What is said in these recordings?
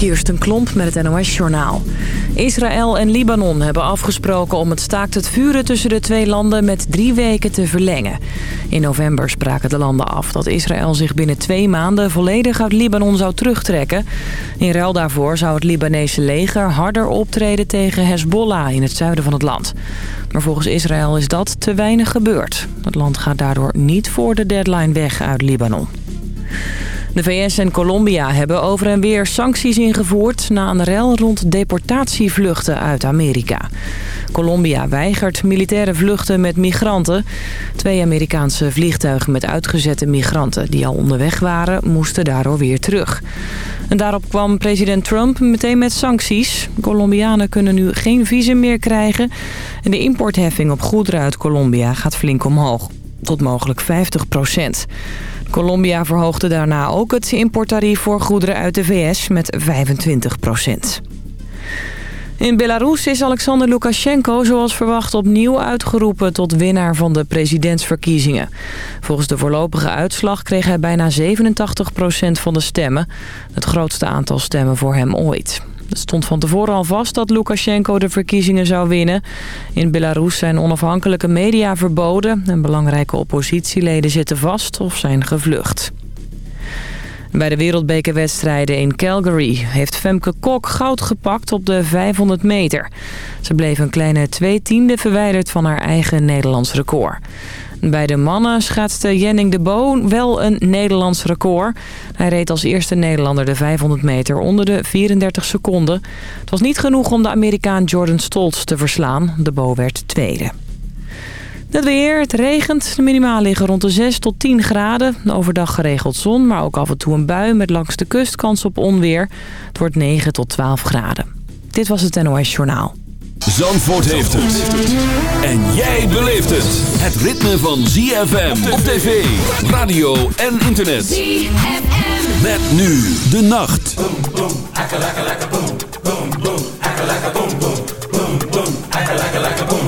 Kirsten Klomp met het NOS-journaal. Israël en Libanon hebben afgesproken om het staakt het vuren tussen de twee landen met drie weken te verlengen. In november spraken de landen af dat Israël zich binnen twee maanden volledig uit Libanon zou terugtrekken. In ruil daarvoor zou het Libanese leger harder optreden tegen Hezbollah in het zuiden van het land. Maar volgens Israël is dat te weinig gebeurd. Het land gaat daardoor niet voor de deadline weg uit Libanon. De VS en Colombia hebben over en weer sancties ingevoerd... na een rel rond deportatievluchten uit Amerika. Colombia weigert militaire vluchten met migranten. Twee Amerikaanse vliegtuigen met uitgezette migranten... die al onderweg waren, moesten daardoor weer terug. En daarop kwam president Trump meteen met sancties. Colombianen kunnen nu geen visum meer krijgen... en de importheffing op goederen uit Colombia gaat flink omhoog. Tot mogelijk 50 procent. Colombia verhoogde daarna ook het importtarief voor goederen uit de VS met 25 procent. In Belarus is Alexander Lukashenko zoals verwacht opnieuw uitgeroepen tot winnaar van de presidentsverkiezingen. Volgens de voorlopige uitslag kreeg hij bijna 87% van de stemmen. Het grootste aantal stemmen voor hem ooit. Het stond van tevoren al vast dat Lukashenko de verkiezingen zou winnen. In Belarus zijn onafhankelijke media verboden... en belangrijke oppositieleden zitten vast of zijn gevlucht. Bij de wereldbekerwedstrijden in Calgary heeft Femke Kok goud gepakt op de 500 meter. Ze bleef een kleine twee tiende verwijderd van haar eigen Nederlands record. Bij de mannen schaatste Jenning de Bo wel een Nederlands record. Hij reed als eerste Nederlander de 500 meter onder de 34 seconden. Het was niet genoeg om de Amerikaan Jordan Stoltz te verslaan. De Bo werd tweede. Het weer, het regent. De minimaal liggen rond de 6 tot 10 graden. Overdag geregeld zon, maar ook af en toe een bui met langs de kust kans op onweer. Het wordt 9 tot 12 graden. Dit was het NOS Journaal. Zandvoort heeft het. En jij beleeft het. Het ritme van ZFM op tv, radio en internet. ZFM. Met nu de nacht. Boom, boom, akka, laka, laka, boom. Boom, boom, akka, laka, boom, boom. Boom, boom, akka, laka, boom. Boom,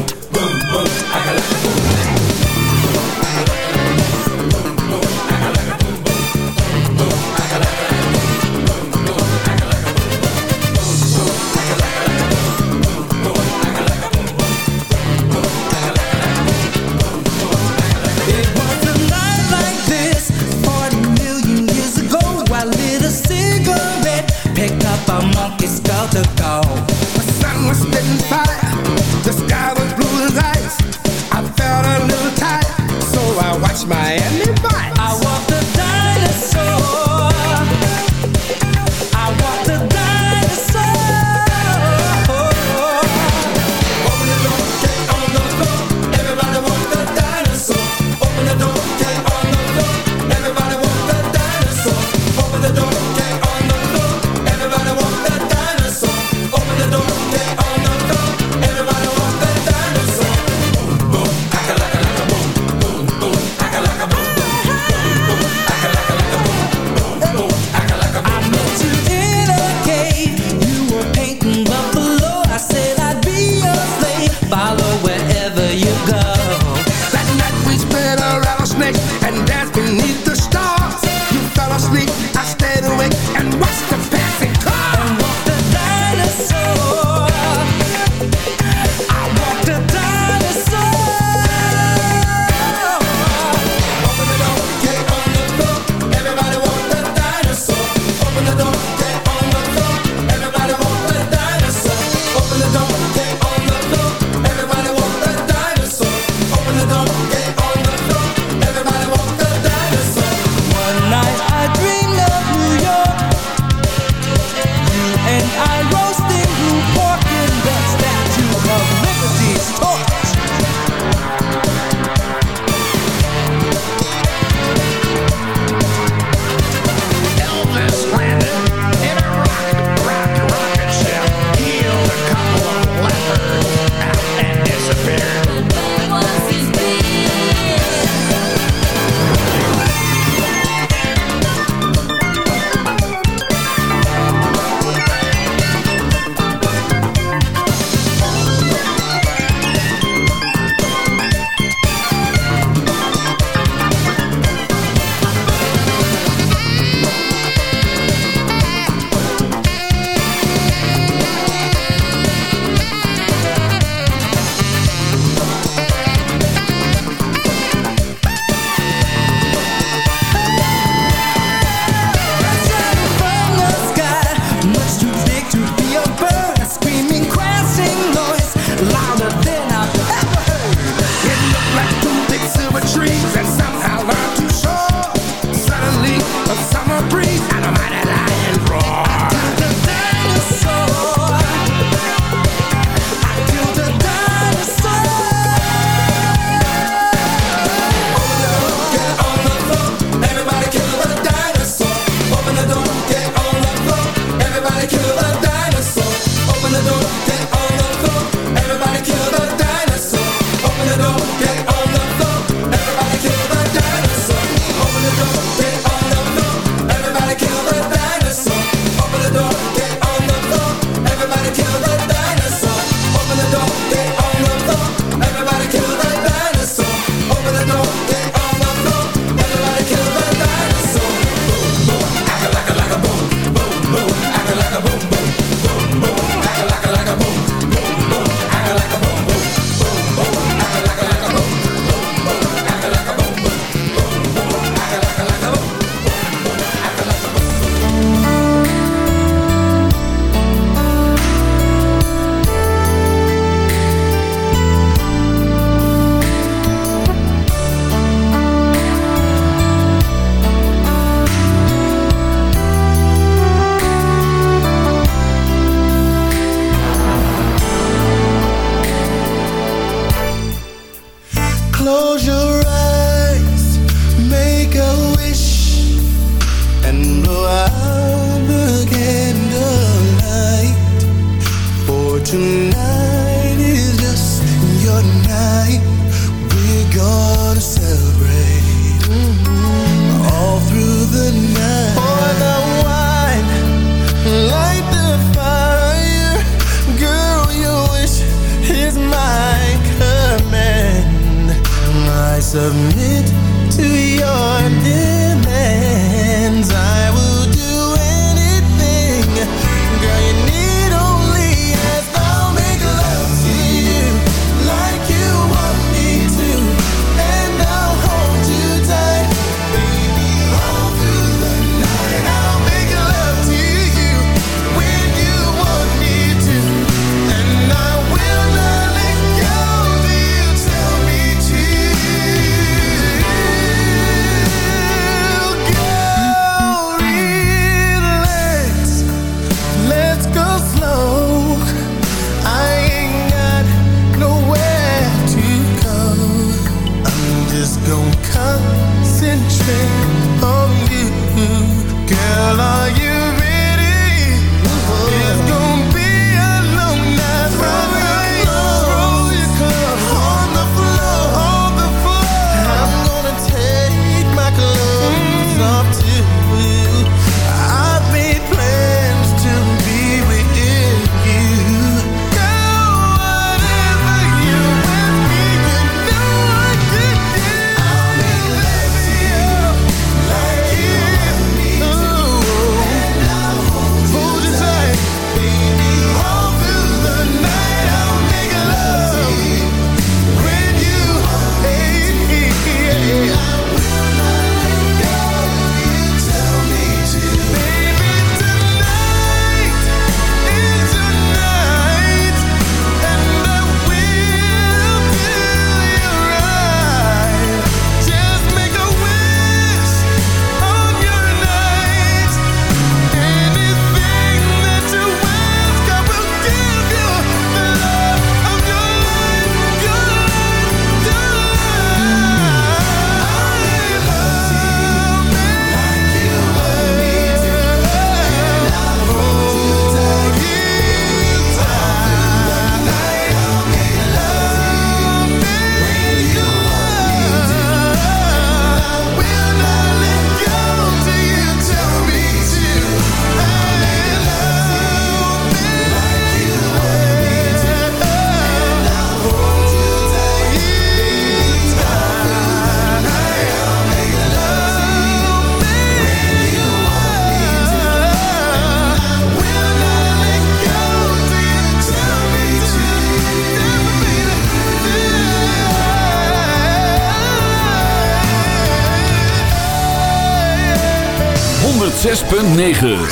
106.9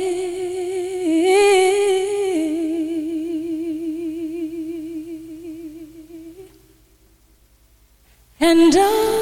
And I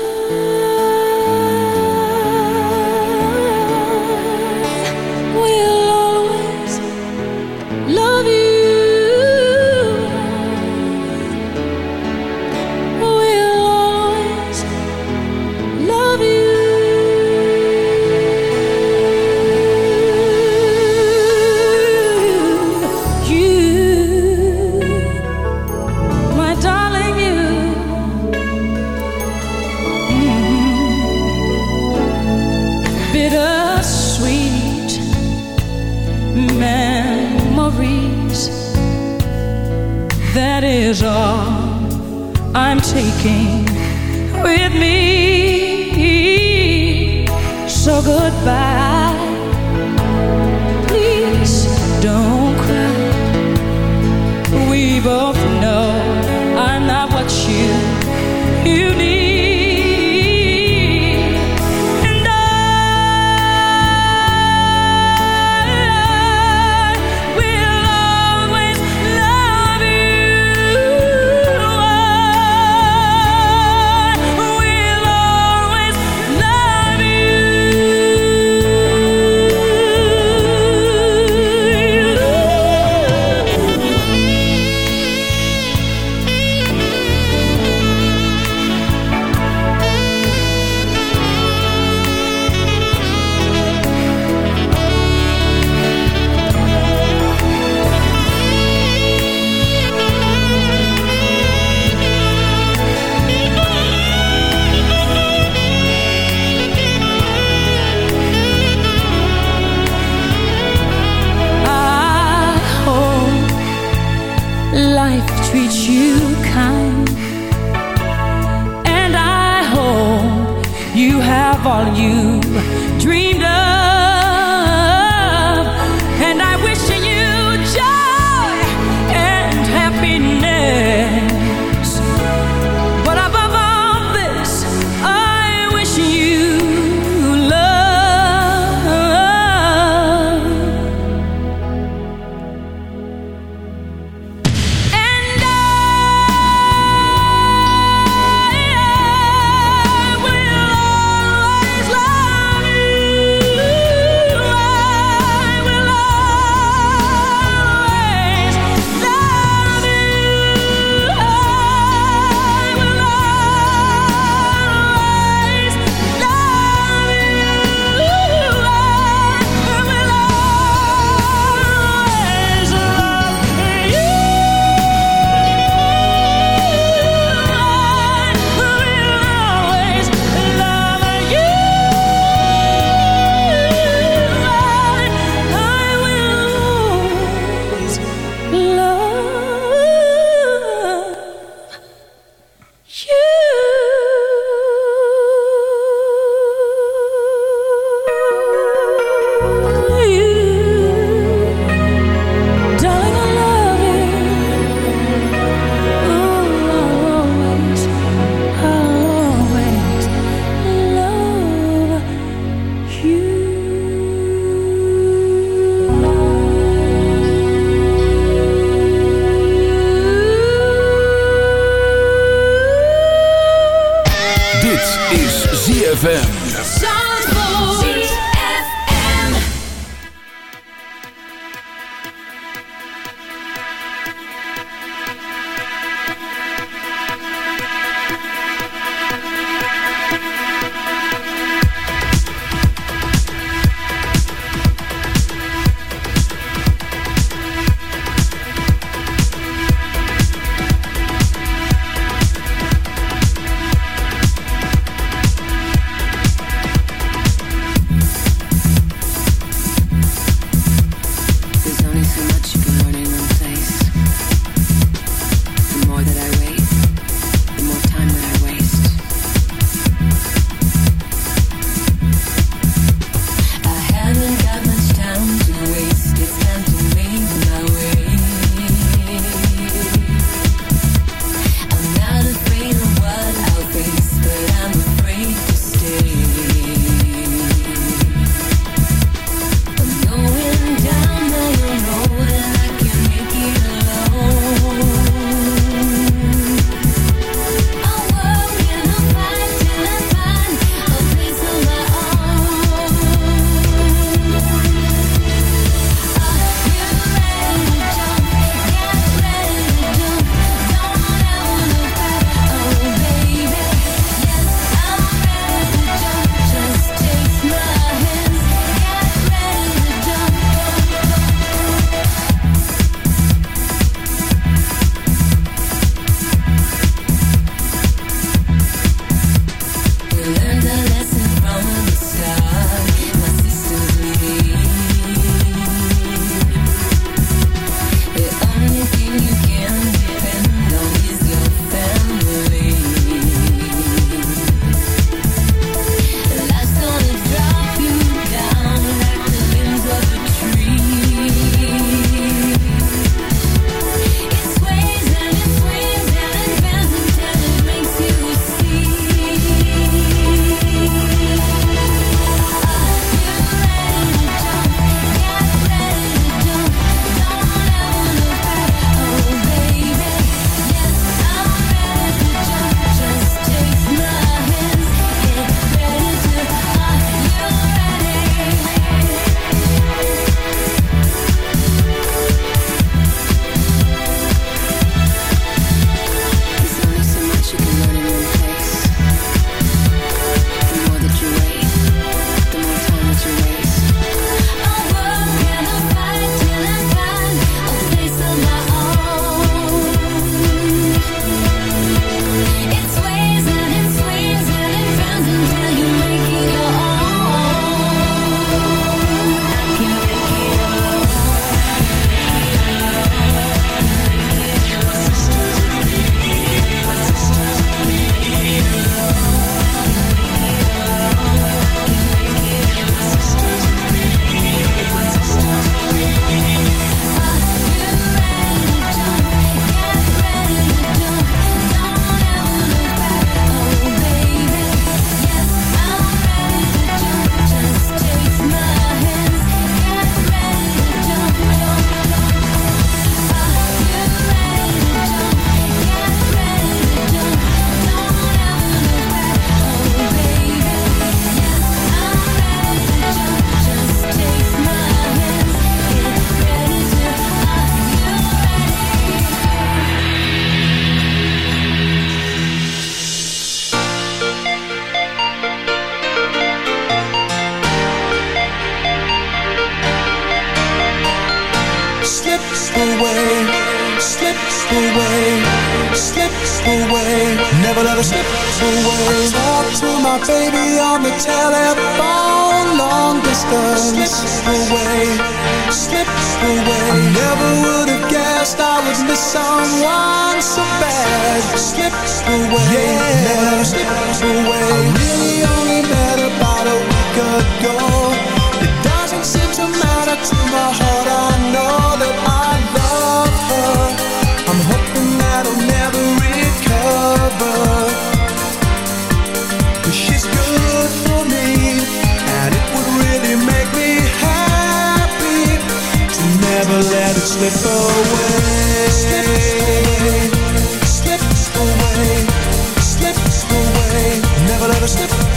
never recover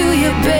all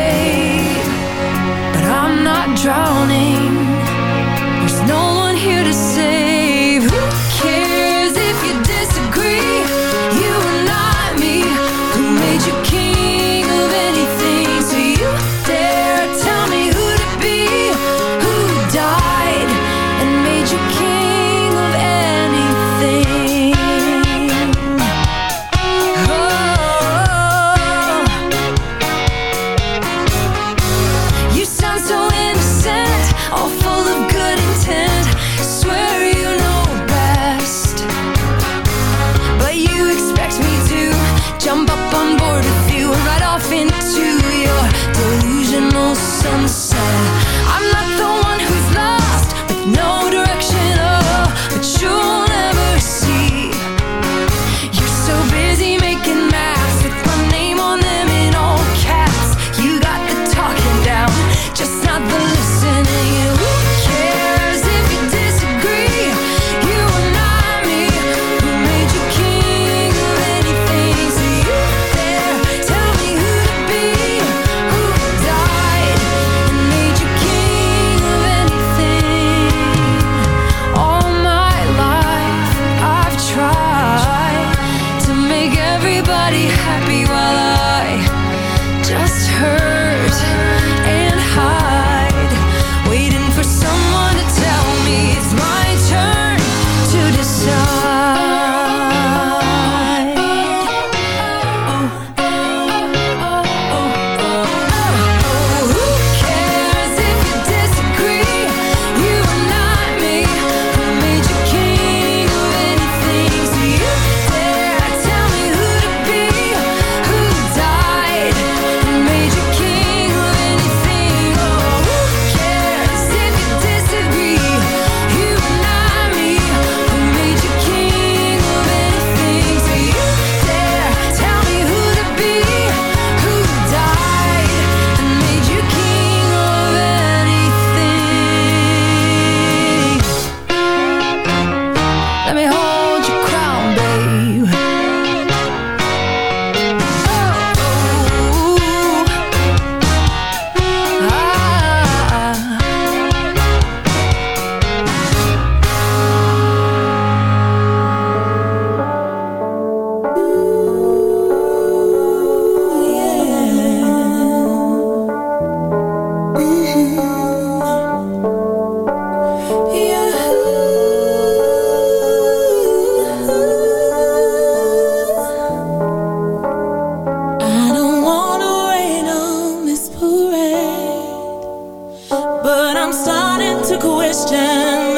to question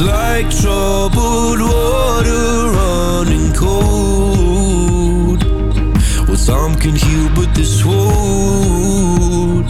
like troubled water running cold. Well, some can heal, but this wound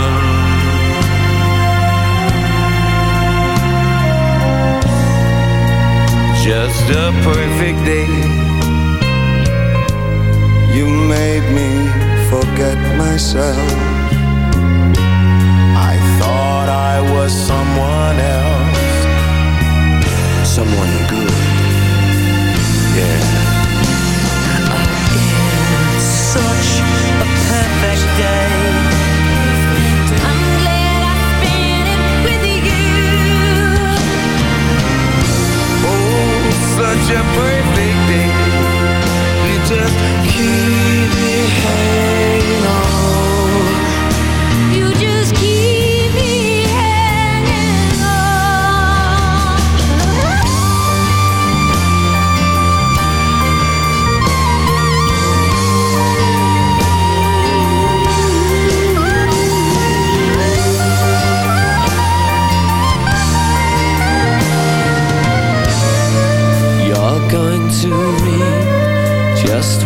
the perfect day. You made me forget myself.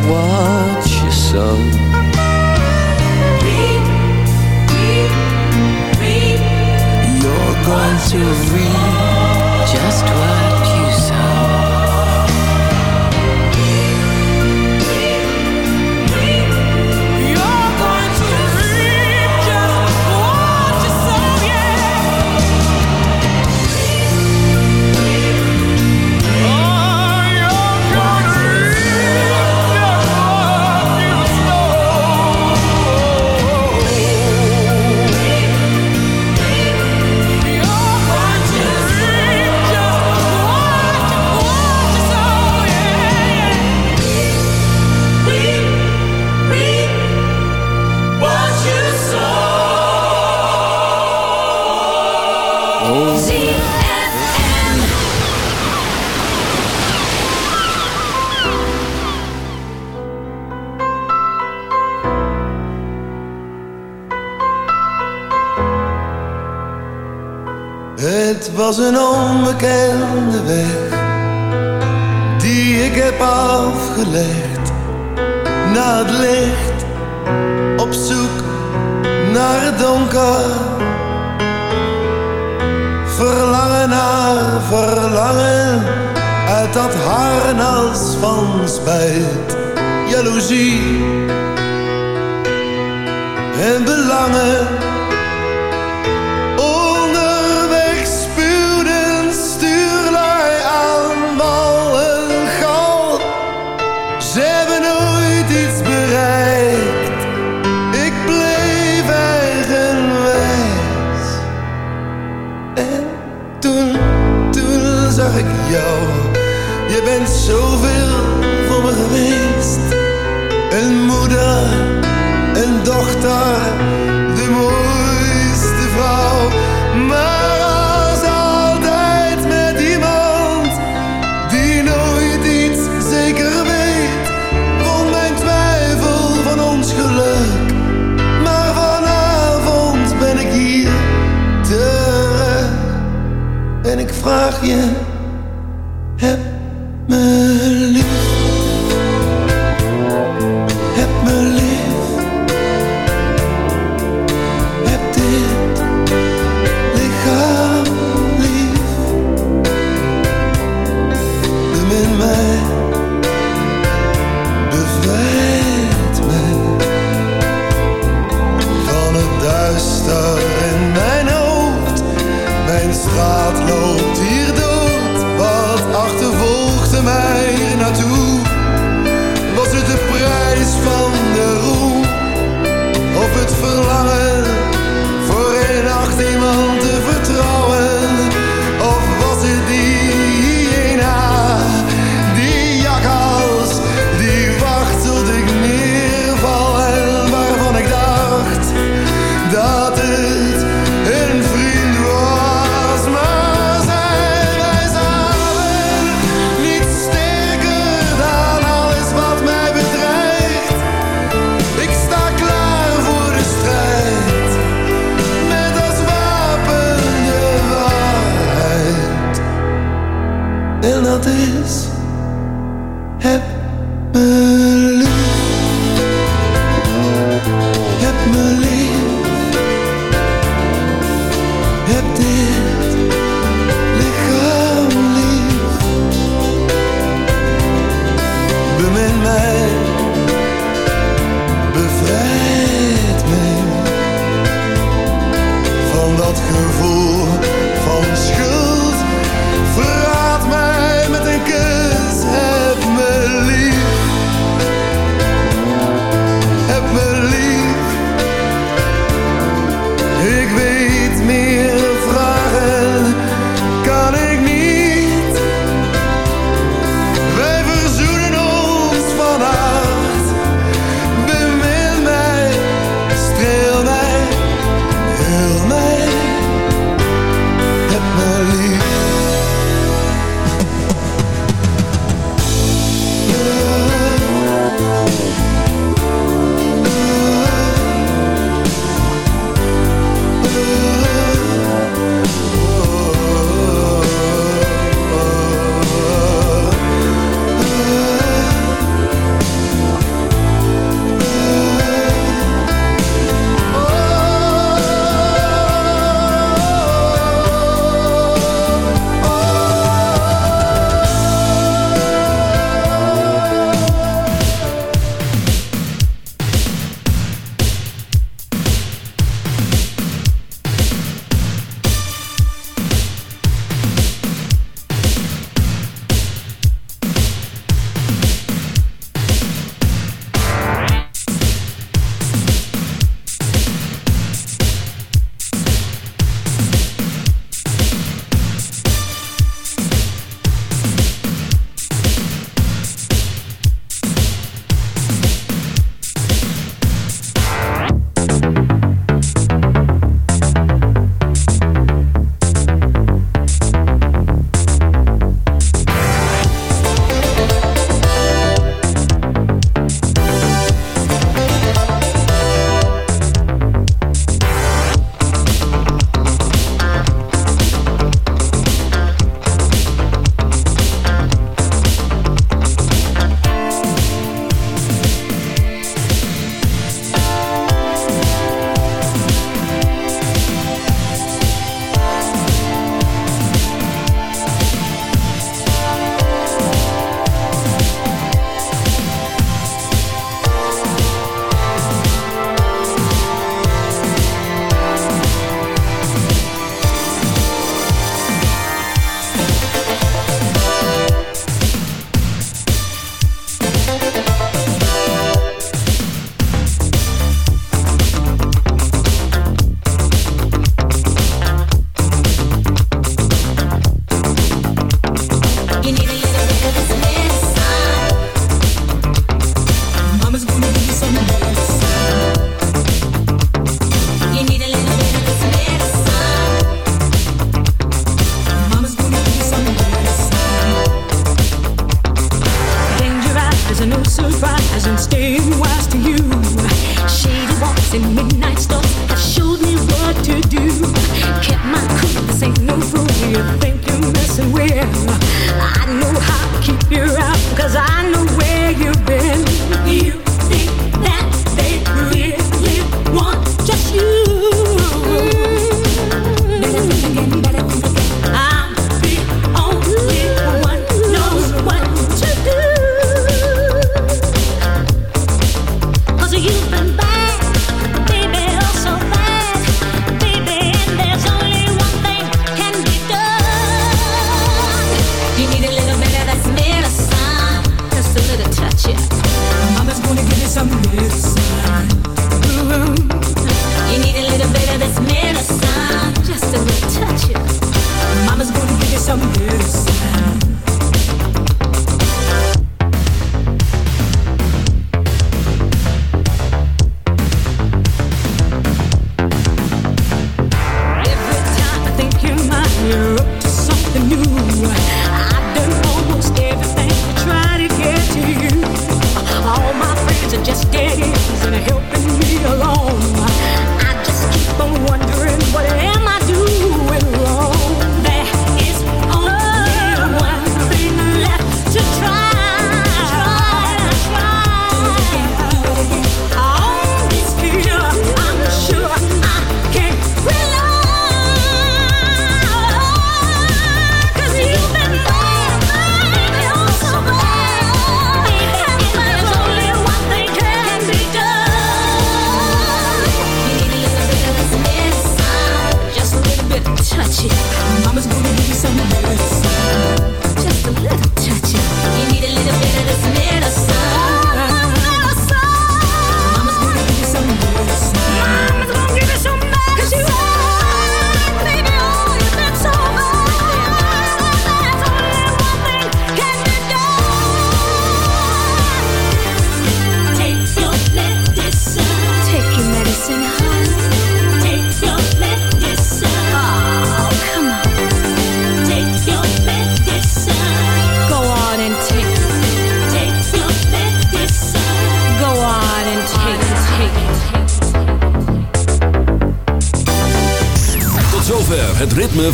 watch You're going to reap just what